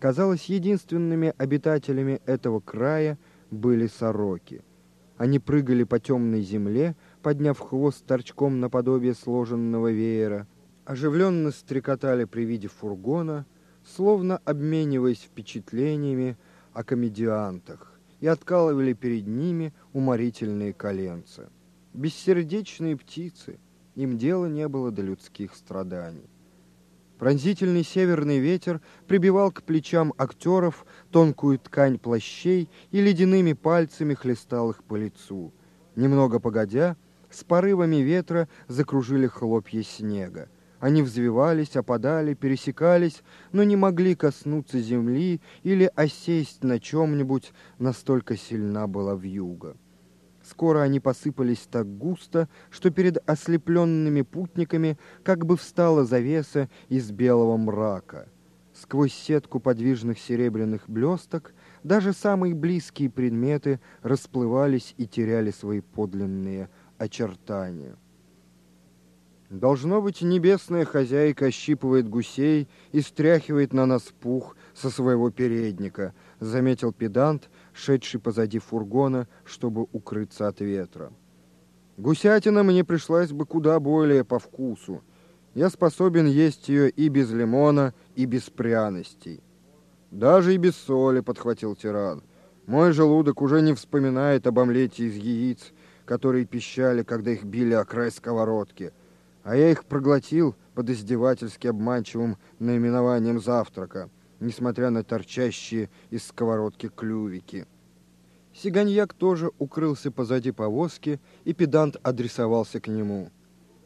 Казалось, единственными обитателями этого края были сороки. Они прыгали по темной земле, подняв хвост торчком наподобие сложенного веера, оживленно стрекотали при виде фургона, словно обмениваясь впечатлениями о комедиантах, и откалывали перед ними уморительные коленца. Бессердечные птицы, им дела не было до людских страданий. Пронзительный северный ветер прибивал к плечам актеров тонкую ткань плащей и ледяными пальцами хлестал их по лицу. Немного погодя, с порывами ветра закружили хлопья снега. Они взвивались, опадали, пересекались, но не могли коснуться земли или осесть на чем-нибудь, настолько сильна была вьюга. Скоро они посыпались так густо, что перед ослепленными путниками как бы встала завеса из белого мрака. Сквозь сетку подвижных серебряных блесток даже самые близкие предметы расплывались и теряли свои подлинные очертания. Должно быть, небесная хозяйка ощипывает гусей и стряхивает на нас пух со своего передника, заметил педант, шедший позади фургона, чтобы укрыться от ветра. Гусятина мне пришлась бы куда более по вкусу. Я способен есть ее и без лимона, и без пряностей. Даже и без соли, подхватил тиран. Мой желудок уже не вспоминает об омлете из яиц, которые пищали, когда их били о край сковородки — а я их проглотил под издевательски обманчивым наименованием завтрака, несмотря на торчащие из сковородки клювики. Сиганьяк тоже укрылся позади повозки, и педант адресовался к нему.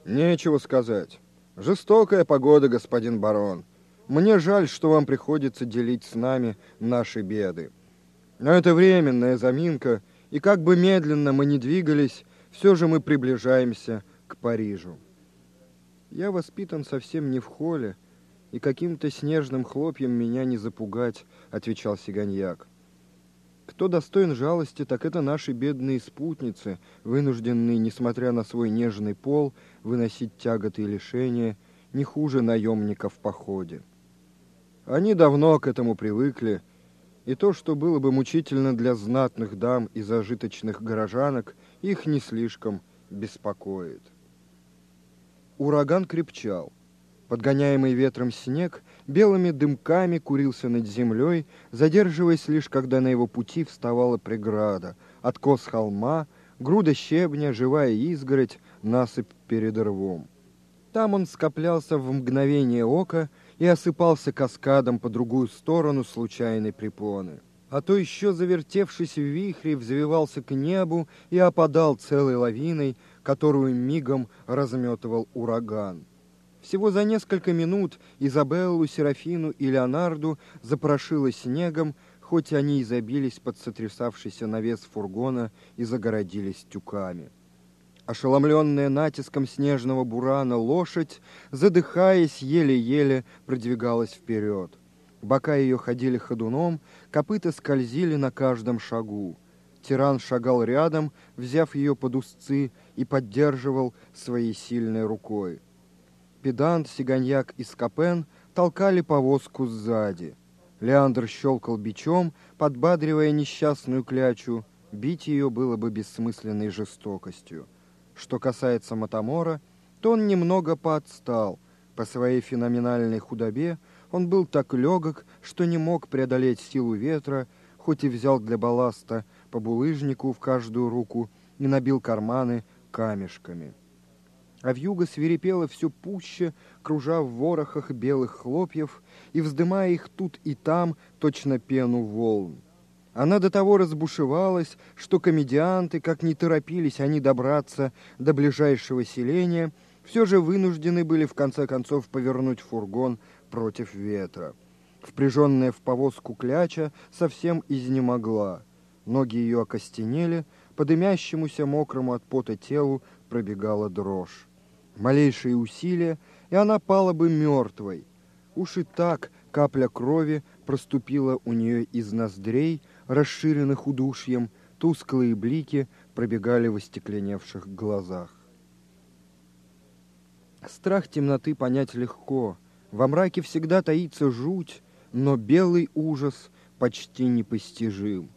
«Нечего сказать. Жестокая погода, господин барон. Мне жаль, что вам приходится делить с нами наши беды. Но это временная заминка, и как бы медленно мы ни двигались, все же мы приближаемся к Парижу». Я воспитан совсем не в холле, и каким-то снежным хлопьем меня не запугать, отвечал Сиганьяк. Кто достоин жалости, так это наши бедные спутницы, вынужденные, несмотря на свой нежный пол, выносить тяготы и лишения, не хуже наемников в походе. Они давно к этому привыкли, и то, что было бы мучительно для знатных дам и зажиточных горожанок, их не слишком беспокоит. Ураган крепчал. Подгоняемый ветром снег белыми дымками курился над землей, задерживаясь лишь, когда на его пути вставала преграда, откос холма, груда щебня, живая изгородь, насыпь перед рвом. Там он скоплялся в мгновение ока и осыпался каскадом по другую сторону случайной препоны. А то еще, завертевшись в вихре, взвивался к небу и опадал целой лавиной, которую мигом разметывал ураган. Всего за несколько минут Изабеллу, Серафину и Леонарду запрошило снегом, хоть они и забились под сотрясавшийся навес фургона и загородились тюками. Ошеломленная натиском снежного бурана лошадь, задыхаясь, еле-еле продвигалась вперед. Бока ее ходили ходуном, копыта скользили на каждом шагу. Тиран шагал рядом, взяв ее под узцы, и поддерживал своей сильной рукой. Педант, Сиганьяк и Скопен толкали повозку сзади. Леандр щелкал бичом, подбадривая несчастную клячу. Бить ее было бы бессмысленной жестокостью. Что касается Матамора, то он немного поотстал. По своей феноменальной худобе он был так легок, что не мог преодолеть силу ветра, хоть и взял для балласта по булыжнику в каждую руку и набил карманы камешками. А вьюга свирепела все пуще, кружа в ворохах белых хлопьев и вздымая их тут и там, точно пену волн. Она до того разбушевалась, что комедианты, как не торопились они добраться до ближайшего селения, все же вынуждены были в конце концов повернуть фургон против ветра. Впряженная в повозку кляча совсем изнемогла. Ноги ее окостенели, по дымящемуся мокрому от пота телу пробегала дрожь. Малейшие усилия, и она пала бы мертвой. Уж и так капля крови проступила у нее из ноздрей, расширенных удушьем, тусклые блики пробегали в остекленевших глазах. Страх темноты понять легко. Во мраке всегда таится жуть, но белый ужас почти непостижим.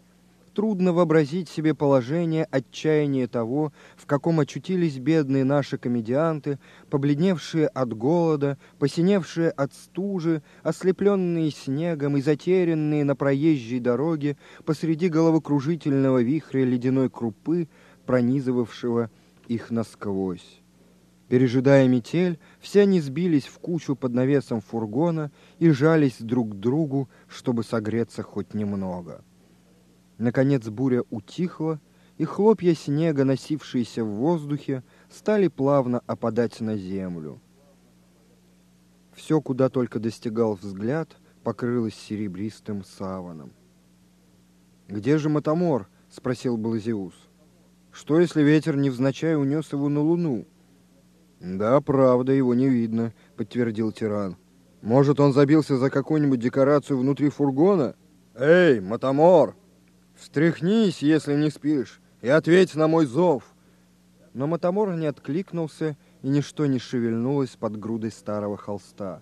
Трудно вообразить себе положение отчаяния того, в каком очутились бедные наши комедианты, побледневшие от голода, посиневшие от стужи, ослепленные снегом и затерянные на проезжей дороге посреди головокружительного вихря ледяной крупы, пронизывавшего их насквозь. Пережидая метель, все они сбились в кучу под навесом фургона и жались друг к другу, чтобы согреться хоть немного. Наконец буря утихла, и хлопья снега, носившиеся в воздухе, стали плавно опадать на землю. Все, куда только достигал взгляд, покрылось серебристым саваном. «Где же Матамор?» — спросил Балазиус. «Что, если ветер невзначай унес его на луну?» «Да, правда, его не видно», — подтвердил тиран. «Может, он забился за какую-нибудь декорацию внутри фургона?» «Эй, Матамор!» Встряхнись, если не спишь, и ответь на мой зов. Но Матамор не откликнулся, и ничто не шевельнулось под грудой старого холста.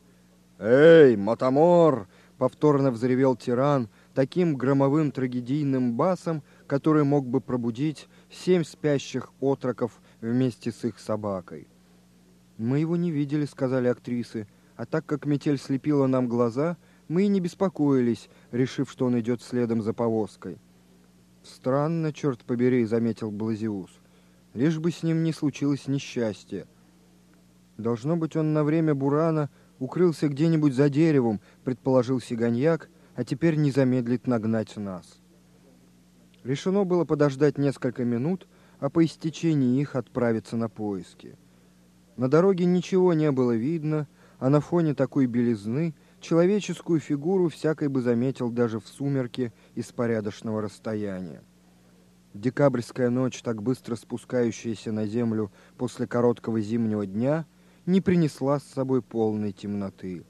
«Эй, Матамор!» — повторно взревел тиран таким громовым трагедийным басом, который мог бы пробудить семь спящих отроков вместе с их собакой. «Мы его не видели», — сказали актрисы, «а так как метель слепила нам глаза, мы и не беспокоились, решив, что он идет следом за повозкой». «Странно, черт побери», — заметил Блазиус. «Лишь бы с ним не случилось несчастье. Должно быть, он на время бурана укрылся где-нибудь за деревом», — предположил Сиганьяк, «а теперь не замедлит нагнать нас». Решено было подождать несколько минут, а по истечении их отправиться на поиски. На дороге ничего не было видно, а на фоне такой белизны — Человеческую фигуру всякой бы заметил даже в сумерке из порядочного расстояния. Декабрьская ночь, так быстро спускающаяся на землю после короткого зимнего дня, не принесла с собой полной темноты.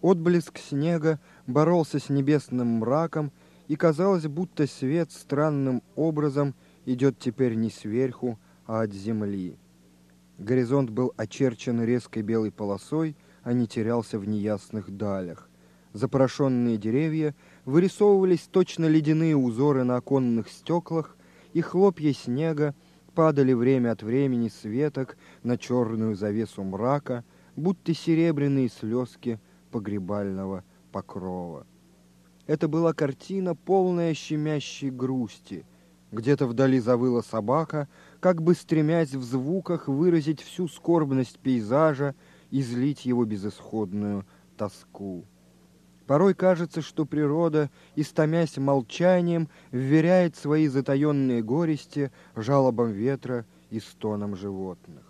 Отблеск снега боролся с небесным мраком, и казалось, будто свет странным образом идет теперь не сверху, а от земли. Горизонт был очерчен резкой белой полосой, а не терялся в неясных далях. Запорошенные деревья вырисовывались точно ледяные узоры на оконных стеклах, и хлопья снега падали время от времени с веток на черную завесу мрака, будто серебряные слезки погребального покрова. Это была картина, полная щемящей грусти. Где-то вдали завыла собака, как бы стремясь в звуках выразить всю скорбность пейзажа излить его безысходную тоску. Порой кажется, что природа, истомясь молчанием, вверяет свои затаенные горести жалобам ветра и стонам животных.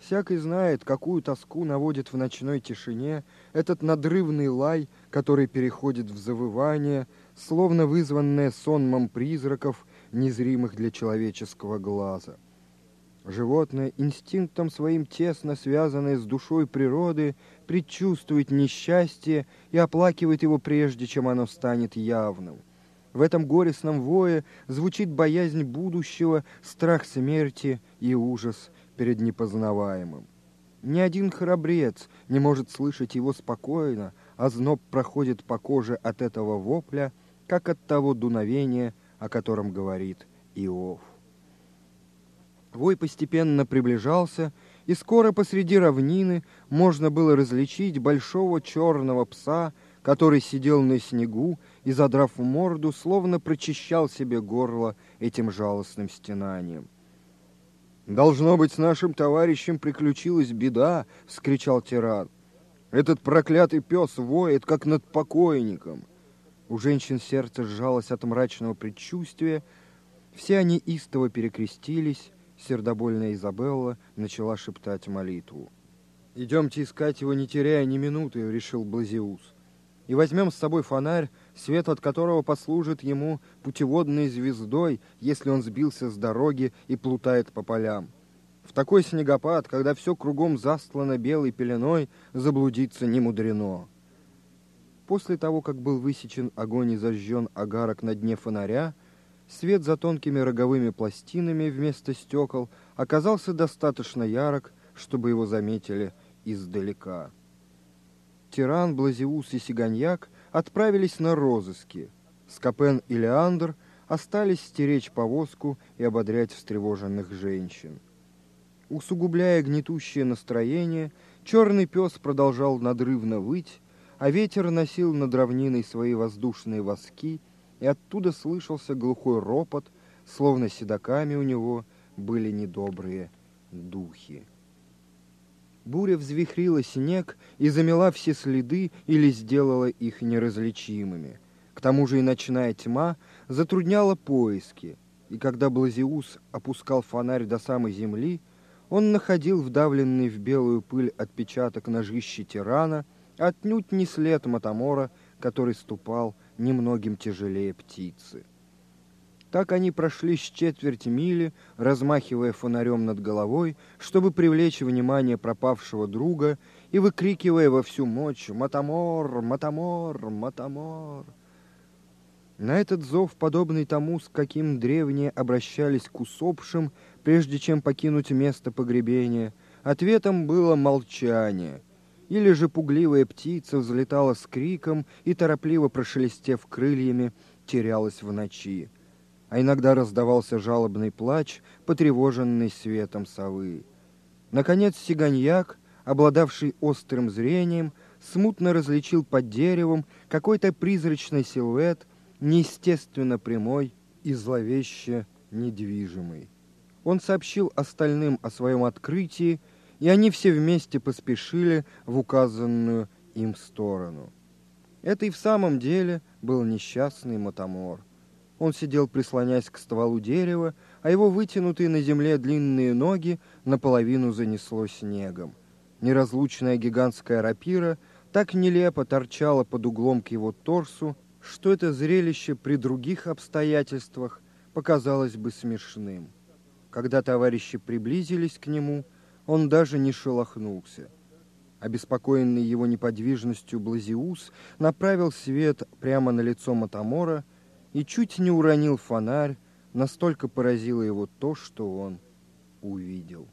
Всякий знает, какую тоску наводит в ночной тишине этот надрывный лай, который переходит в завывание, словно вызванное сонмом призраков, незримых для человеческого глаза. Животное, инстинктом своим тесно связанное с душой природы, предчувствует несчастье и оплакивает его прежде, чем оно станет явным. В этом горестном вое звучит боязнь будущего, страх смерти и ужас перед непознаваемым. Ни один храбрец не может слышать его спокойно, а зноб проходит по коже от этого вопля, как от того дуновения, о котором говорит Иов. Вой постепенно приближался, и скоро посреди равнины можно было различить большого черного пса, который сидел на снегу и, задрав морду, словно прочищал себе горло этим жалостным стенанием. «Должно быть, с нашим товарищем приключилась беда!» — вскричал тиран. «Этот проклятый пес воет, как над покойником!» У женщин сердце сжалось от мрачного предчувствия. Все они истово перекрестились, сердобольная Изабелла начала шептать молитву. «Идемте искать его, не теряя ни минуты», — решил Блазиус. «И возьмем с собой фонарь, свет от которого послужит ему путеводной звездой, если он сбился с дороги и плутает по полям. В такой снегопад, когда все кругом застлано белой пеленой, заблудиться не мудрено». После того, как был высечен огонь и зажжен агарок на дне фонаря, Свет за тонкими роговыми пластинами вместо стекол оказался достаточно ярок, чтобы его заметили издалека. тиран, Блазиус и Сиганьяк отправились на розыски. Скопен и Леандр остались стеречь повозку и ободрять встревоженных женщин. Усугубляя гнетущее настроение, черный пес продолжал надрывно выть, а ветер носил над равниной свои воздушные воски, и оттуда слышался глухой ропот, словно седоками у него были недобрые духи. Буря взвихрила снег и замела все следы или сделала их неразличимыми. К тому же и ночная тьма затрудняла поиски, и когда Блазиус опускал фонарь до самой земли, он находил вдавленный в белую пыль отпечаток ножища тирана, отнюдь не след Матамора, который ступал немногим тяжелее птицы. Так они прошли с четверть мили, размахивая фонарем над головой, чтобы привлечь внимание пропавшего друга и выкрикивая во всю мощь «Матамор! Матамор! Матамор!». На этот зов, подобный тому, с каким древние обращались к усопшим, прежде чем покинуть место погребения, ответом было молчание. Или же пугливая птица взлетала с криком и, торопливо прошелестев крыльями, терялась в ночи а иногда раздавался жалобный плач, потревоженный светом совы. Наконец Сиганьяк, обладавший острым зрением, смутно различил под деревом какой-то призрачный силуэт, неестественно прямой и зловеще недвижимый. Он сообщил остальным о своем открытии, и они все вместе поспешили в указанную им сторону. Это и в самом деле был несчастный Матамор. Он сидел, прислонясь к стволу дерева, а его вытянутые на земле длинные ноги наполовину занесло снегом. Неразлучная гигантская рапира так нелепо торчала под углом к его торсу, что это зрелище при других обстоятельствах показалось бы смешным. Когда товарищи приблизились к нему, он даже не шелохнулся. Обеспокоенный его неподвижностью Блазиус направил свет прямо на лицо Матамора – и чуть не уронил фонарь, настолько поразило его то, что он увидел.